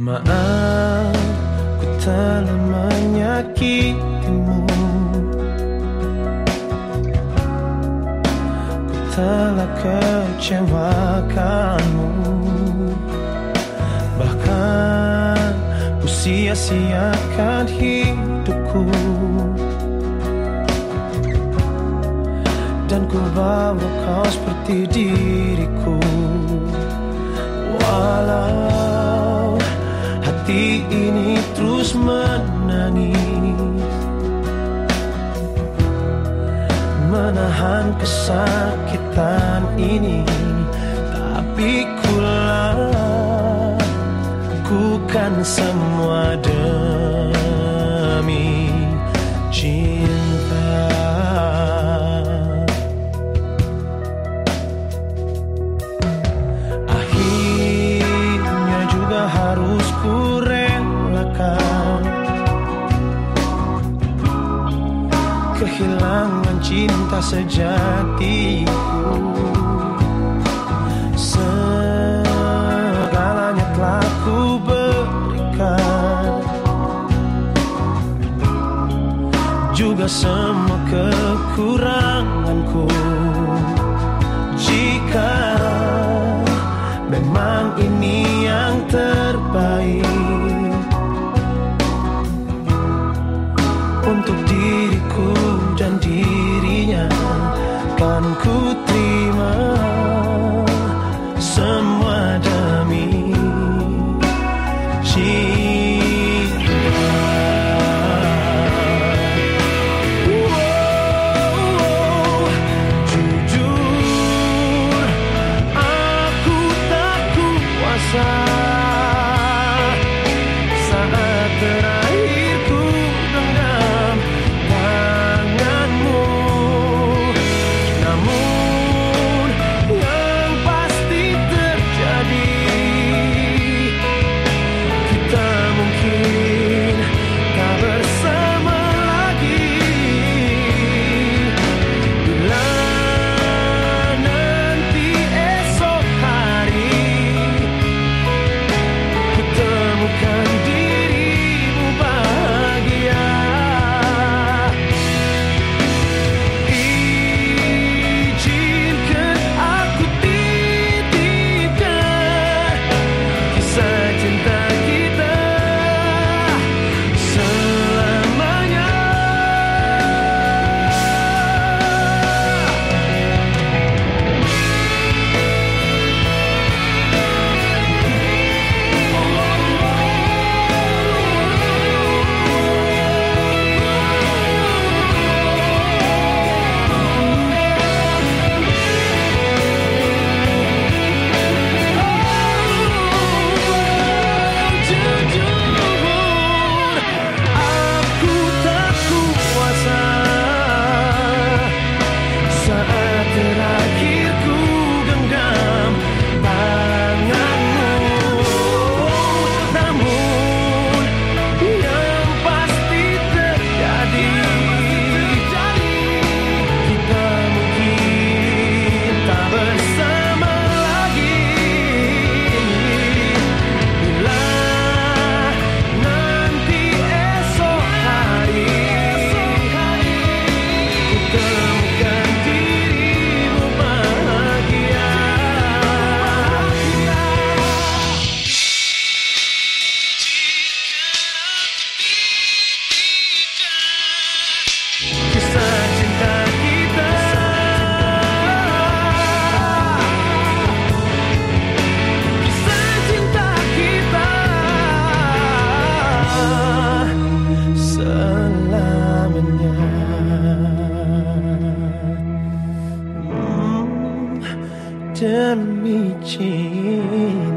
Maaf, ku telah menyakitimu. Ku telah kecewakanmu. Bahkan ku sia-siakan hidupku. Dan ku bawa kau seperti diriku. Walau hati ini terus menangis. Menahan kesakitan ini Tapi ku lakukan semua Kehilangan cinta sejatiku. Segalanya telah ku berikan. Juga semua kekuranganku. Jika memang ini yang terbaik Terima semua demi cinta Jujur aku tak kuasa 情。